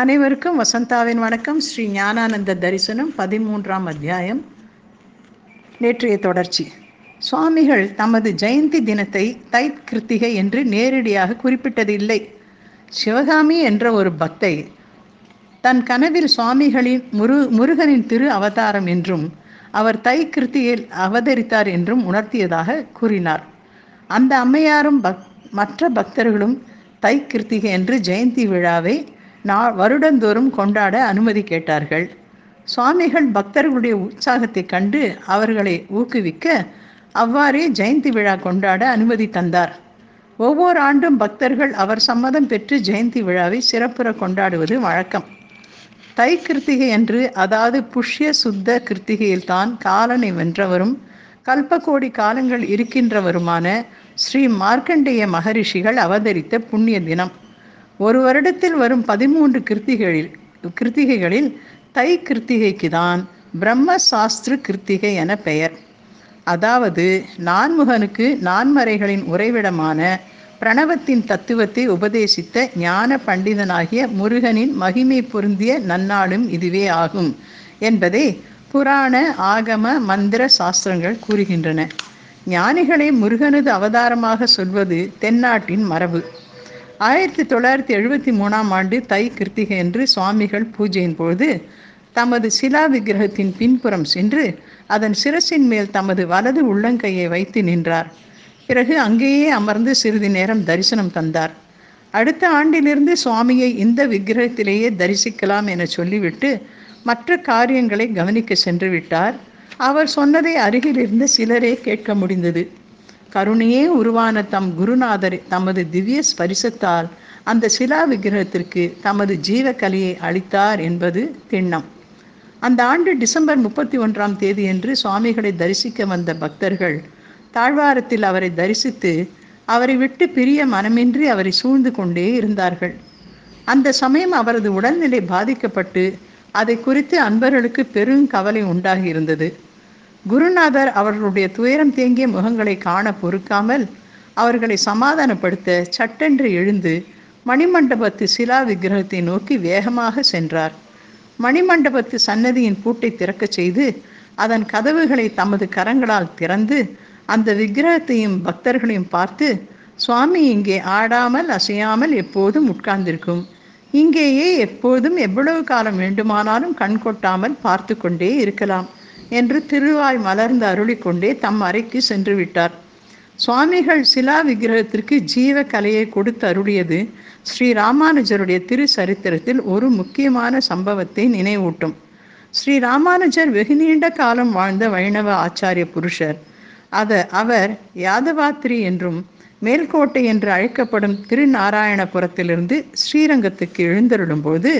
அனைவருக்கும் வசந்தாவின் வணக்கம். ஸ்ரீ ஞானானந்த தரிசனம் பதிமூன்றாம் அத்தியாயம். நேற்றைய தொடர்ச்சி. சுவாமிகள் தமது ஜெயந்தி தினத்தை தைத் கிருத்திகை என்று நேரடியாக குறிப்பிட்டது இல்லை சிவகாமி என்ற ஒரு பக்தை தன் கனவில் சுவாமிகளின் முரு முருகனின் திரு அவதாரம் என்றும் அவர் தை கிருத்தியில் அவதரித்தார் என்றும் உணர்த்தியதாக கூறினார். அந்த அம்மையாரும் பக் மற்ற பக்தர்களும் தை கிருத்திகை என்று ஜெயந்தி விழாவை நா வருடந்தோறும் கொண்டாட அனுமதி கேட்டார்கள். சுவாமிகள் பக்தர்களுடைய உற்சாகத்தை கண்டு அவர்களை ஊக்குவிக்க அவ்வாறே ஜெயந்தி விழா கொண்டாட அனுமதி தந்தார். ஒவ்வொரு ஆண்டும் பக்தர்கள் அவர் சம்மதம் பெற்று ஜெயந்தி விழாவை சிறப்புற கொண்டாடுவது வழக்கம். தை கிருத்திகை என்று அதாவது புஷ்ய சுத்த கிருத்திகையில்தான் காலனை வென்றவரும் கல்பகோடி காலங்கள் இருக்கின்றவருமான ஸ்ரீ மார்க்கண்டேய மகரிஷிகள் அவதரித்த புண்ணிய தினம். ஒரு வருடத்தில் வரும் பதிமூன்று கிருத்திகளில் கிருத்திகைகளில் தை கிருத்திகைக்கு தான் பிரம்ம சாஸ்திர கிருத்திகை என பெயர். அதாவது நான்முகனுக்கு நான்மறைகளின் உறைவிடமான பிரணவத்தின் தத்துவத்தை உபதேசித்த ஞான பண்டிதனாகிய முருகனின் மகிமை பொருந்திய நன்னாடும் இதுவே ஆகும் என்பதை புராண ஆகம மந்திர சாஸ்திரங்கள் கூறுகின்றன. ஞானிகளை முருகனது அவதாரமாக சொல்வது தென்னாட்டின் மரபு. ஆயிரத்தி தொள்ளாயிரத்தி எழுபத்தி மூணாம் ஆண்டு தை கிருத்திகை என்று சுவாமிகள் பூஜையின் போது தமது சிலா விக்கிரகத்தின் பின்புறம் சென்று அதன் சிரசின் மேல் தமது வலது உள்ளங்கையை வைத்து நின்றார். பிறகு அங்கேயே அமர்ந்து சிறிது நேரம் தரிசனம் தந்தார். அடுத்த ஆண்டிலிருந்து சுவாமியை இந்த விக்கிரகத்திலேயே தரிசிக்கலாம் என சொல்லிவிட்டு மற்ற காரியங்களை கவனிக்க சென்று விட்டார். அவர் சொன்னதை அருகிலிருந்து சிலரே கேட்க முடிந்தது. கருணையே உருவான தம் குருநாதர் தமது திவ்ய ஸ்பரிசத்தால் அந்த சிலா விக்கிரகத்திற்கு தமது ஜீவக்கலையை அளித்தார் என்பது திண்ணம். அந்த ஆண்டு டிசம்பர் முப்பத்தி ஒன்றாம் தேதியன்று சுவாமிகளை தரிசிக்க வந்த பக்தர்கள் தாழ்வாரத்தில் அவரை தரிசித்து அவரை விட்டு பிரிய மனமின்றி அவரை சூழ்ந்து கொண்டே இருந்தார்கள். அந்த சமயம் அவரது உடல்நிலை பாதிக்கப்பட்டு அதை குறித்து அன்பர்களுக்கு பெரும் கவலை உண்டாகி இருந்தது. குருநாதர் அவர்களுடைய துயரம் தேங்கிய முகங்களை காண பொறுக்காமல் அவர்களை சமாதானப்படுத்த சட்டென்று எழுந்து மணிமண்டபத்து சிலா விக்கிரகத்தை நோக்கி வேகமாக சென்றார். மணிமண்டபத்து சன்னதியின் பூட்டை திறக்கச் செய்து அதன் கதவுகளை தமது கரங்களால் திறந்து அந்த விக்கிரகத்தையும் பக்தர்களையும் பார்த்து சுவாமி இங்கே ஆடாமல் அசையாமல் எப்போதும் உட்கார்ந்திருக்கும். இங்கேயே எப்போதும் எவ்வளவு காலம் வேண்டுமானாலும் கண் கொட்டாமல் பார்த்து கொண்டே இருக்கலாம். என்று திருவாய் மலர்ந்து அருளிக்கொண்டே தம் அறைக்கு சென்று விட்டார் சுவாமிகள் சிலா விக்கிரகத்திற்கு ஜீவ கலையை கொடுத்து அருளியது ஸ்ரீ ராமானுஜருடைய திரு சரித்திரத்தில் ஒரு முக்கியமான சம்பவத்தை நினைவூட்டும். ஸ்ரீ ராமானுஜர் வெகு நீண்ட காலம் வாழ்ந்த வைணவ ஆச்சாரிய புருஷர். அத அவர் யாதவாத்திரி என்றும் மேல்கோட்டை என்று அழைக்கப்படும் திருநாராயணபுரத்திலிருந்து ஸ்ரீரங்கத்துக்கு எழுந்தருளும் போது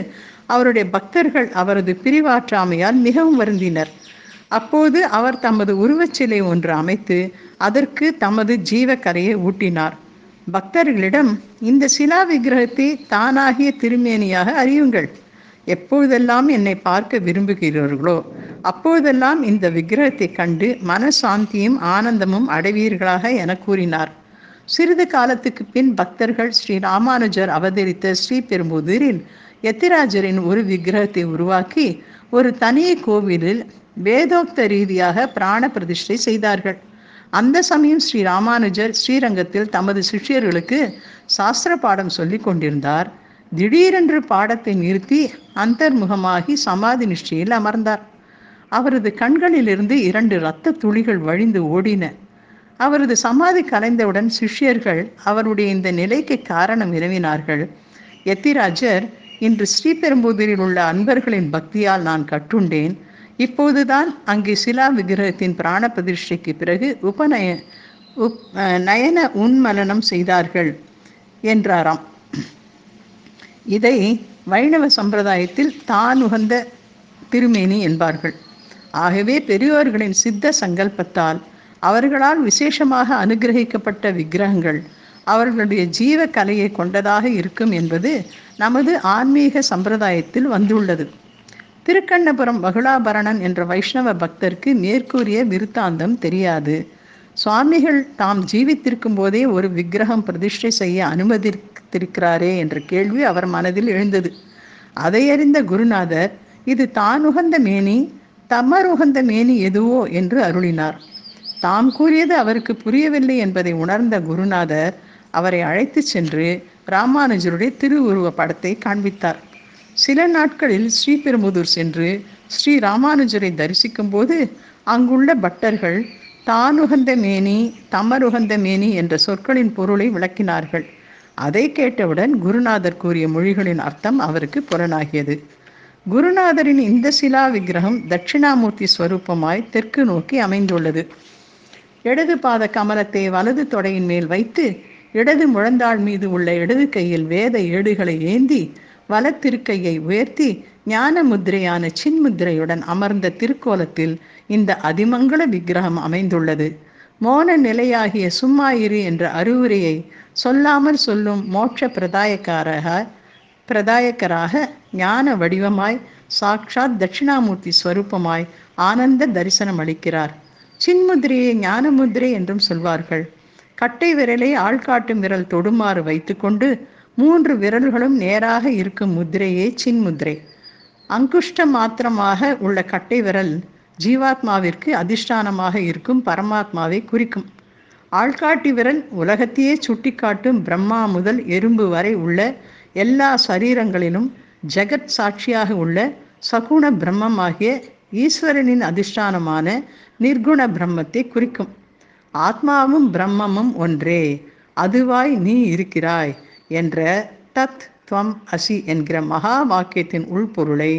அவருடைய பக்தர்கள் அவரது பிரிவாற்றாமையால் மிகவும் வருந்தினர். அப்போது அவர் தமது உருவச்சிலை ஒன்று அமைத்து அதற்கு தமது ஜீவக்கரையை ஊட்டினார். பக்தர்களிடம் இந்த சிலா விக்கிரகத்தை தானாகிய திருமேனியாக அறியுங்கள். எப்பொழுதெல்லாம் என்னை பார்க்க விரும்புகிறீர்களோ அப்போதெல்லாம் இந்த விக்கிரகத்தை கண்டு மனசாந்தியும் ஆனந்தமும் அடைவீர்களாக என கூறினார். சிறிது காலத்துக்கு பின் பக்தர்கள் ஸ்ரீ ராமானுஜர் அவதரித்த ஸ்ரீபெரும்புதூரில் எத்திராஜரின் ஒரு விக்கிரகத்தை உருவாக்கி ஒரு தனி கோவிலில் வேதோக்த ரீதியாக பிராண பிரதிஷ்டை செய்தார்கள். அந்த சமயம் ஸ்ரீ ராமானுஜர் ஸ்ரீரங்கத்தில் தமது சிஷ்யர்களுக்கு சாஸ்திர பாடம் சொல்லி கொண்டிருந்தார். திடீரென்று பாடத்தை நிறுத்தி அந்தர்முகமாகி சமாதி நிஷ்டையில் அமர்ந்தார். அவரது கண்களிலிருந்து இரண்டு இரத்த துளிகள் வழிந்து ஓடின. அவரது சமாதி கலைந்தவுடன் சிஷ்யர்கள் அவருடைய இந்த நிலைக்கு காரணம் வினவினார்கள் எத்திராஜர் இன்று ஸ்ரீபெரும்புதூரில் உள்ள அன்பர்களின் பக்தியால் நான் கட்டுண்டேன் இப்போதுதான் அங்கே சிலா விக்கிரகத்தின் பிராண பிரதிஷ்டைக்கு பிறகு உபநய உப் நயன உன்மலனம் செய்தார்கள் என்றாராம். இதை வைணவ சம்பிரதாயத்தில் தான் உகந்த திருமேனி என்பார்கள். ஆகவே பெரியோர்களின் சித்த சங்கல்பத்தால் அவர்களால் விசேஷமாக அனுகிரகிக்கப்பட்ட விக்கிரகங்கள் அவர்களுடைய ஜீவ கலையை கொண்டதாக இருக்கும் என்பது நமது ஆன்மீக சம்பிரதாயத்தில் வந்துள்ளது. திருக்கண்ணபுரம் மகுளாபரணன் என்ற வைஷ்ணவ பக்தருக்கு மேற்கூறிய விருத்தாந்தம் தெரியாது. சுவாமிகள் தாம் ஜீவித்திருக்கும் போதே ஒரு விக்கிரகம் பிரதிஷ்டை செய்ய அனுமதித்திருக்கிறாரே என்ற கேள்வி அவர் மனதில் எழுந்தது. அதையறிந்த குருநாதர் இது தான் உகந்த மேனி தமர் உகந்த மேனி எதுவோ என்று அருளினார். தாம் கூறியது அவருக்கு புரியவில்லை என்பதை உணர்ந்த குருநாதர் அவரை அழைத்து சென்று ராமானுஜருடைய திருவுருவ படத்தை காண்பித்தார். சில நாட்களில் ஸ்ரீபெரும்புதூர் சென்று ஸ்ரீ ராமானுஜரை தரிசிக்கும் போது அங்குள்ள பட்டர்கள் தானுகந்த மேனி தமருகந்த மேனி என்ற சொற்களின் பொருளை விளக்கினார்கள். அதை கேட்டவுடன் குருநாதர் கூறிய மொழிகளின் அர்த்தம் அவருக்கு புலனாகியது. குருநாதரின் இந்த சிலா விக்கிரகம் தட்சிணாமூர்த்தி ஸ்வரூபமாய் தெற்கு நோக்கி அமைந்துள்ளது. இடது பாத கமலத்தை வலது தொடையின் மேல் வைத்து இடது முழந்தாள் மீது உள்ள இடது கையில் வேத ஏடுகளை ஏந்தி வலத்திருக்கையை உயர்த்தி ஞான முத்திரையான சின்முத்திரையுடன் அமர்ந்த திருக்கோலத்தில் இந்த அதிமங்கள விக்கிரகம் அமைந்துள்ளது. மோன நிலையாகிய சும்மாயிரு என்ற அறிவுரையை சொல்லாமல் சொல்லும் மோட்ச பிரதாயக்காரக பிரதாயக்கராக ஞான வடிவமாய் சாட்சாத் தட்சிணாமூர்த்தி ஸ்வரூபமாய் ஆனந்த தரிசனம் அளிக்கிறார். சின்முத்திரையை ஞானமுதிரை என்றும் சொல்வார்கள். கட்டை விரலை ஆள்காட்டும் விரல் தொடுமாறு வைத்துக்கொண்டு மூன்று விரல்களும் நேராக இருக்கும் முத்திரையே சின்முத்திரை அங்குஷ்ட மாத்திரமாக உள்ள கட்டை விரல் ஜீவாத்மாவிற்கு அதிஷ்டானமாக இருக்கும் பரமாத்மாவை குறிக்கும். ஆள்காட்டி விரல் உலகத்தையே சுட்டிக்காட்டும் பிரம்மா முதல் எறும்பு வரை உள்ள எல்லா சரீரங்களிலும் ஜெகத் சாட்சியாக உள்ள சகுண பிரம்மமாகிய ஈஸ்வரனின் அதிஷ்டானமான நிர்குண பிரம்மத்தை குறிக்கும். ஆத்மாவும் பிரம்மமும் ஒன்றே. அதுவாய் நீ இருக்கிறாய். என்ற தத் துவம் அசி என்கிற மகா வாக்கியத்தின் உள்பொருளை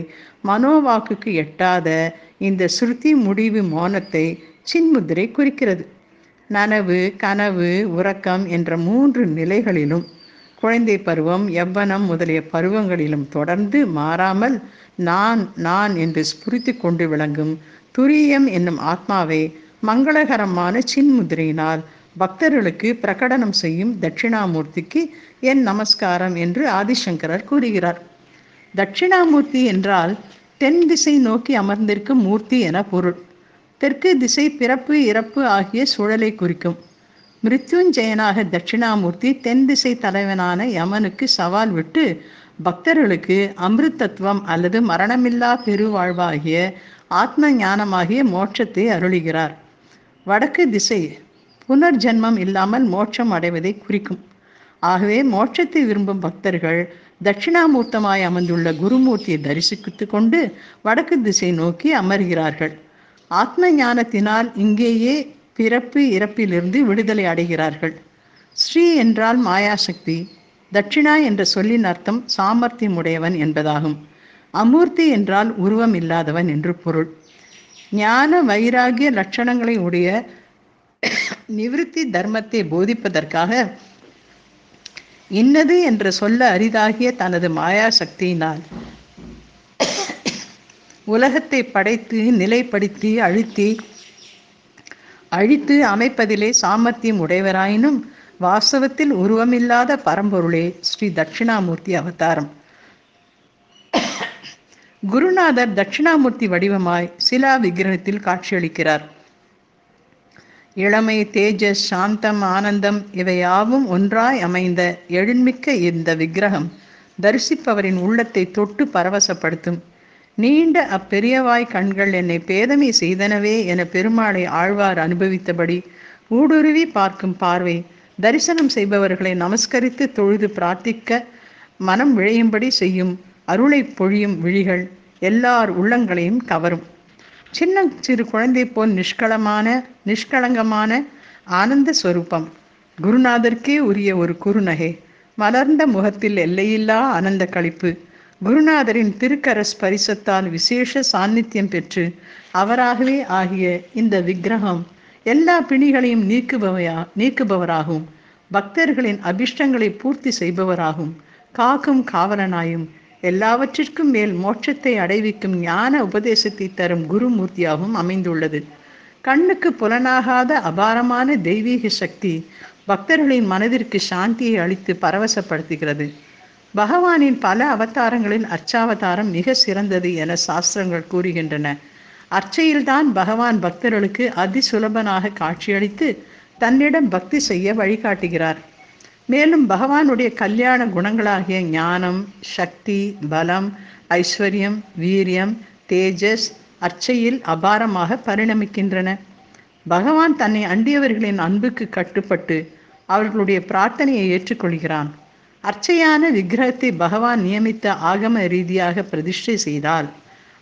மனோவாக்குக்கு எட்டாத இந்த ஸ்ருதி முடிவு மோனத்தை சின்முத்திரை குறிக்கிறது. நனவு கனவு உறக்கம் என்ற மூன்று நிலைகளிலும் குழந்தை பருவம் எவ்வனம் முதலிய பருவங்களிலும் தொடர்ந்து மாறாமல் நான் நான் என்று ஸ்புரித்து கொண்டு விளங்கும் துரியம் என்னும் ஆத்மாவை மங்களகரமான சின்முதிரையினால் பக்தர்களுக்கு பிரகடனம் செய்யும் தட்சிணாமூர்த்திக்கு என் நமஸ்காரம் என்று ஆதிசங்கரர் கூறுகிறார். தட்சிணாமூர்த்தி என்றால் தென் திசை நோக்கி அமர்ந்திருக்கும் மூர்த்தி என பொருள். தெற்கு திசை பிறப்பு இறப்பு ஆகிய சூழலை குறிக்கும். மிருத்யுஞ்சயனாக தட்சிணாமூர்த்தி தென் திசை தலைவனான யமனுக்கு சவால் விட்டு பக்தர்களுக்கு அமிர்தத்துவம் அல்லது மரணமில்லா பெருவாழ்வாகிய ஆத்ம ஞானமாகிய மோட்சத்தை அருளுகிறார். வடக்கு திசை புனர்ஜென்மம் இல்லாமல் மோட்சம் அடைவதை குறிக்கும். ஆகவே மோட்சத்தை விரும்பும் பக்தர்கள் தட்சிணாமூர்த்தமாய் அமர்ந்துள்ள குருமூர்த்தியை தரிசித்து கொண்டு வடக்கு திசை நோக்கி அமர்கிறார்கள். ஆத்ம ஞானத்தினால் இங்கேயே பிறப்பு இறப்பிலிருந்து விடுதலை அடைகிறார்கள். ஸ்ரீ என்றால் மாயாசக்தி தட்சிணா என்ற சொல்லின் அர்த்தம் சாமர்த்தியம் உடையவன் என்பதாகும். அமூர்த்தி என்றால் உருவம் இல்லாதவன் என்று பொருள். ஞான வைராகிய லட்சணங்களை உடைய நிவிருத்தி தர்மத்தை போதிப்பதற்காக இன்னது என்று சொல்ல அரிதாகிய தனது மாயா சக்தியினால் உலகத்தை படைத்து நிலைப்படுத்தி அழுத்தி அழித்து அமைப்பதிலே சாமர்த்தியம் உடையவராயினும் வாஸ்தவத்தில் உருவமில்லாத பரம்பொருளே ஸ்ரீ தட்சிணாமூர்த்தி அவதாரம். குருநாதர் தட்சிணாமூர்த்தி வடிவமாய் சிலா விக்கிரகத்தில் காட்சியளிக்கிறார். இளமை தேஜஸ் சாந்தம் ஆனந்தம் இவையாவும் ஒன்றாய் அமைந்த எழில்மிக்க இந்த விக்கிரகம் தரிசிப்பவரின் உள்ளத்தை தொட்டு பரவசப்படுத்தும். நீண்ட அப்பெரியவாய் கண்கள் என்னை பேதமை செய்தனவே என பெருமாளை ஆழ்வார் அனுபவித்தபடி ஊடுருவி பார்க்கும் பார்வை தரிசனம் செய்பவர்களை நமஸ்கரித்து தொழுது பிரார்த்திக்க மனம் விழையும்படி செய்யும் அருளை பொழியும் விழிகள் எல்லார் உள்ளங்களையும் கவரும். சின்ன சிறு குழந்தை போல் நிஷ்களமான நிஷ்களங்கமான ஆனந்த ஸ்வரூபம் குருநாதருக்கே உரிய ஒரு குறுநகை. மலர்ந்த முகத்தில் எல்லையில்லா ஆனந்த களிப்பு குருநாதரின் திருக்கர ஸ்பரிசத்தால் விசேஷ சாநித்தியம் பெற்று அவராகவே ஆகிய இந்த விக்கிரகம் எல்லா பிணிகளையும் நீக்குபவையா நீக்குபவராகும். பக்தர்களின் அபிஷ்டங்களை பூர்த்தி செய்பவராகும். காக்கும் காவலனாயும் எல்லாவற்றிற்கும் மேல் மோட்சத்தை அடைவிக்கும் ஞான உபதேசத்தை தரும் குருமூர்த்தியாகவும் அமைந்துள்ளது. கண்ணுக்கு புலனாகாத அபாரமான தெய்வீக சக்தி பக்தர்களின் மனதிற்கு சாந்தியை அளித்து பரவசப்படுத்துகிறது. பகவானின் பல அவதாரங்களில் அர்ச்சாவதாரம் மிக சிறந்தது என சாஸ்திரங்கள் கூறுகின்றன. அர்ச்சையில்தான் பகவான் பக்தர்களுக்கு அதிசுலபனாக காட்சியளித்து தன்னிடம் பக்தி செய்ய வழிகாட்டுகிறார். மேலும் பகவானுடைய கல்யாண குணங்களாகிய ஞானம் சக்தி பலம் ஐஸ்வர்யம் வீரியம் தேஜஸ் அர்ச்சையில் அபாரமாக பரிணமிக்கின்றன. பகவான் தன்னை அண்டியவர்களின் அன்புக்கு கட்டுப்பட்டு அவர்களுடைய பிரார்த்தனையை ஏற்றுக்கொள்கிறான். அர்ச்சையான விக்கிரகத்தை பகவான் நியமித்த ஆகம ரீதியாக பிரதிஷ்டை செய்தால்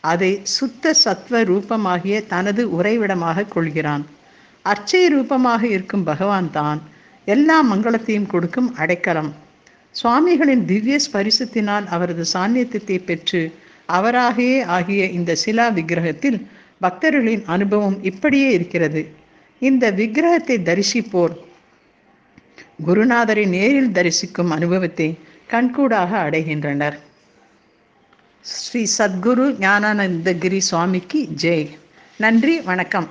அதை சுத்த சத்வ ரூபமாகிய தனது உறைவிடமாக கொள்கிறான். அர்ச்சை ரூபமாக இருக்கும் பகவான் தான் எல்லா மங்களத்தையும் கொடுக்கும் அடைக்கலம். சுவாமிகளின் திவ்ய ஸ்பரிசத்தினால் அவரது சாநித்தியத்தை பெற்று அவராகவே ஆகிய இந்த சிலா விக்கிரகத்தில் பக்தர்களின் அனுபவம் இப்படியே இருக்கிறது. இந்த விக்கிரகத்தை தரிசிப்போர் குருநாதரை நேரில் தரிசிக்கும் அனுபவத்தை கண்கூடாக அடைகின்றனர். ஸ்ரீ சத்குரு ஞானானந்தகிரி சுவாமிக்கு ஜெய். நன்றி வணக்கம்.